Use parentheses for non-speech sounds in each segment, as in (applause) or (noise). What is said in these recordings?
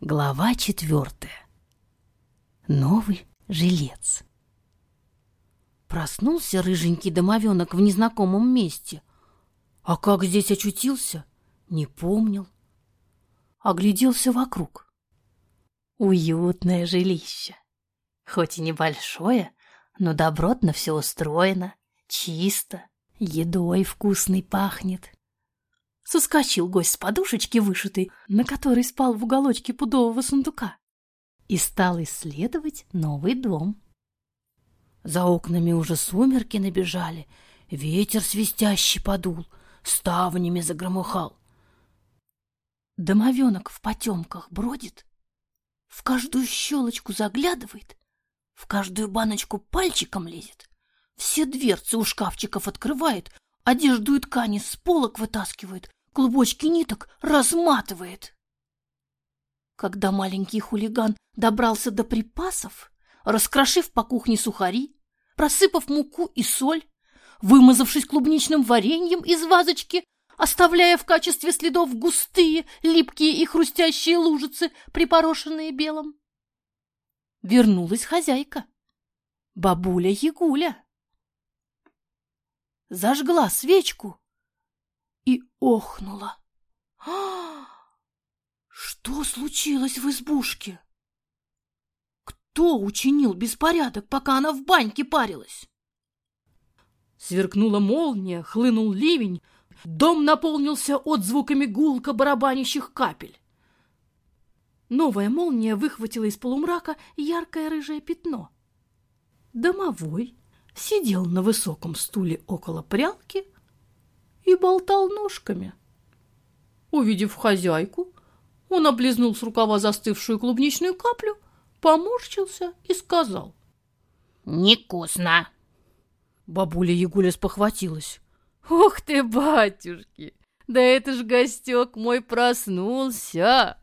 Глава четвертая. Новый жилец. Проснулся рыженький домовенок в незнакомом месте. А как здесь очутился, не помнил. Огляделся вокруг. Уютное жилище. Хоть и небольшое, но добротно все устроено, чисто, едой вкусной пахнет. Соскочил гость с подушечки вышитой, на которой спал в уголочке пудового сундука, и стал исследовать новый дом. За окнами уже сумерки набежали, ветер свистящий подул, ставнями загромыхал. Домовенок в потемках бродит, в каждую щелочку заглядывает, в каждую баночку пальчиком лезет, все дверцы у шкафчиков открывает, одежду и ткани с полок вытаскивает, клубочки ниток разматывает. Когда маленький хулиган добрался до припасов, раскрошив по кухне сухари, просыпав муку и соль, вымазавшись клубничным вареньем из вазочки, оставляя в качестве следов густые, липкие и хрустящие лужицы, припорошенные белым. Вернулась хозяйка, бабуля Ягуля. Зажгла свечку и охнула. Что случилось в избушке? Кто учинил беспорядок, пока она в баньке парилась? Сверкнула молния, хлынул ливень, дом наполнился отзвуками гулка барабанящих капель. Новая молния выхватила из полумрака яркое рыжее пятно. Домовой сидел на высоком стуле около прялки, и болтал ножками. Увидев хозяйку, он облизнул с рукава застывшую клубничную каплю, поморщился и сказал. «Невкусно!» Бабуля Ягуля спохватилась. «Ух ты, батюшки! Да это ж гостек мой проснулся!»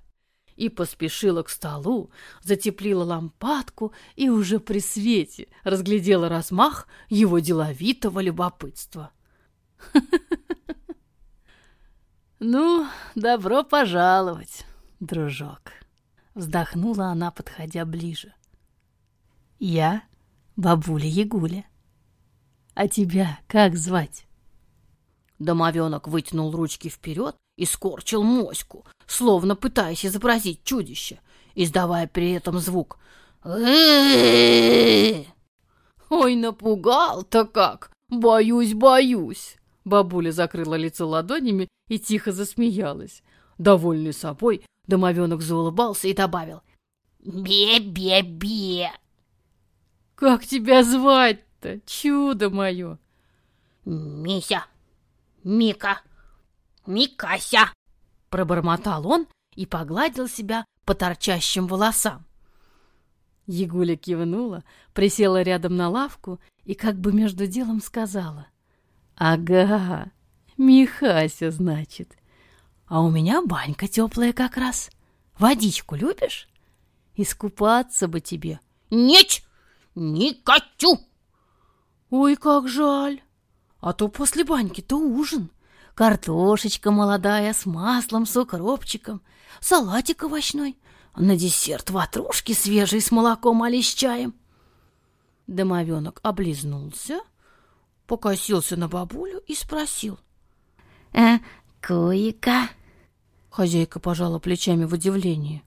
И поспешила к столу, затеплила лампадку и уже при свете разглядела размах его деловитого любопытства. (laughs) «Ну, добро пожаловать, дружок!» Вздохнула она, подходя ближе. «Я бабуля Ягуля. А тебя как звать?» Домовенок вытянул ручки вперед и скорчил моську, словно пытаясь изобразить чудище, издавая при этом звук «Ой, напугал-то как! Боюсь, боюсь!» Бабуля закрыла лицо ладонями и тихо засмеялась. Довольный собой, домовенок заулыбался и добавил «Бе-бе-бе!» «Как тебя звать-то, чудо мое?» «Мися, Мика, Микася!» Пробормотал он и погладил себя по торчащим волосам. Ягуля кивнула, присела рядом на лавку и как бы между делом сказала. «Ага, Михася, значит. А у меня банька теплая как раз. Водичку любишь? Искупаться бы тебе». «Нет, не хочу!» «Ой, как жаль! А то после баньки-то ужин. Картошечка молодая с маслом, с укропчиком, салатик овощной, на десерт ватрушки свежие с молоком или с чаем». Домовенок облизнулся, покосился на бабулю и спросил. «Э, Куика?» Хозяйка пожала плечами в удивлении.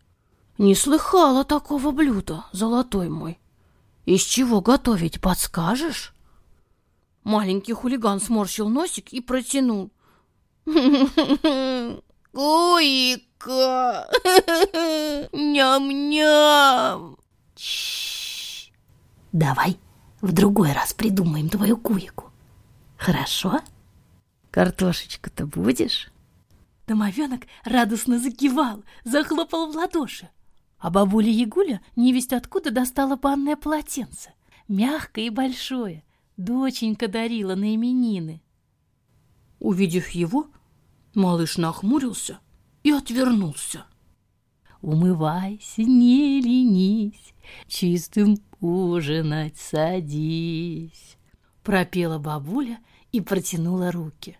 «Не слыхала такого блюда, золотой мой. Из чего готовить, подскажешь?» Маленький хулиган сморщил носик и протянул. (laughs) «Куика! (laughs) Ням-ням!» Давай в другой раз придумаем твою куику. Хорошо? Картошечку-то будешь? Домовенок радостно закивал, захлопал в ладоши. А бабуля Ягуля невесть откуда достала банное полотенце. Мягкое и большое. Доченька дарила на именины. Увидев его, малыш нахмурился и отвернулся. Умывайся, не ленись, чистым ужинать садись, пропела бабуля и протянула руки.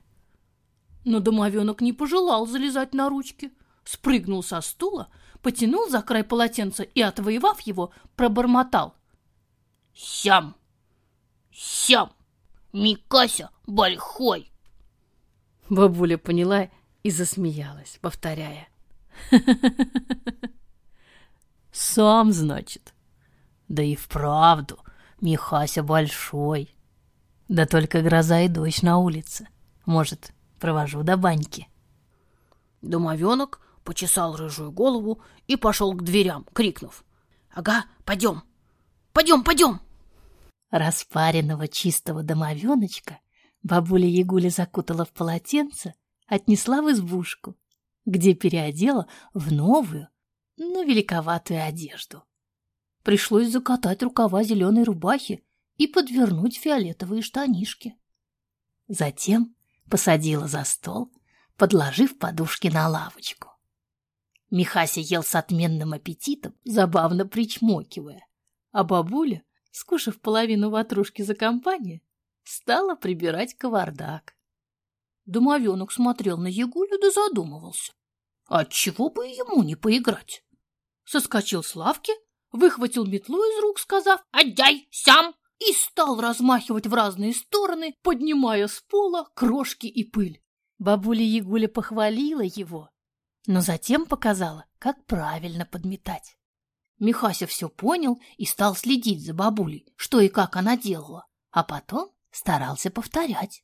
Но домовенок не пожелал залезать на ручки, спрыгнул со стула, потянул за край полотенца и, отвоевав его, пробормотал. «Сям! Сям! Микася большой!» Бабуля поняла и засмеялась, повторяя. «Сам, значит? Да и вправду, Михася большой. Да только гроза и дождь на улице. Может, провожу до баньки?» Домовенок почесал рыжую голову и пошел к дверям, крикнув. «Ага, пойдем! Пойдем, пойдем!» Распаренного чистого домовеночка бабуля Ягуля закутала в полотенце, отнесла в избушку, где переодела в новую, но великоватую одежду. Пришлось закатать рукава зеленой рубахи и подвернуть фиолетовые штанишки. Затем посадила за стол, подложив подушки на лавочку. Михася ел с отменным аппетитом, забавно причмокивая, а бабуля, скушав половину ватрушки за компанию, стала прибирать кавардак. Домовенок смотрел на Ягулю да задумывался. Отчего бы ему не поиграть? Соскочил с лавки, выхватил метлу из рук, сказав «Отдай, сам!» И стал размахивать в разные стороны, поднимая с пола крошки и пыль. Бабуля Ягуля похвалила его, но затем показала, как правильно подметать. Михася все понял и стал следить за бабулей, что и как она делала, а потом старался повторять.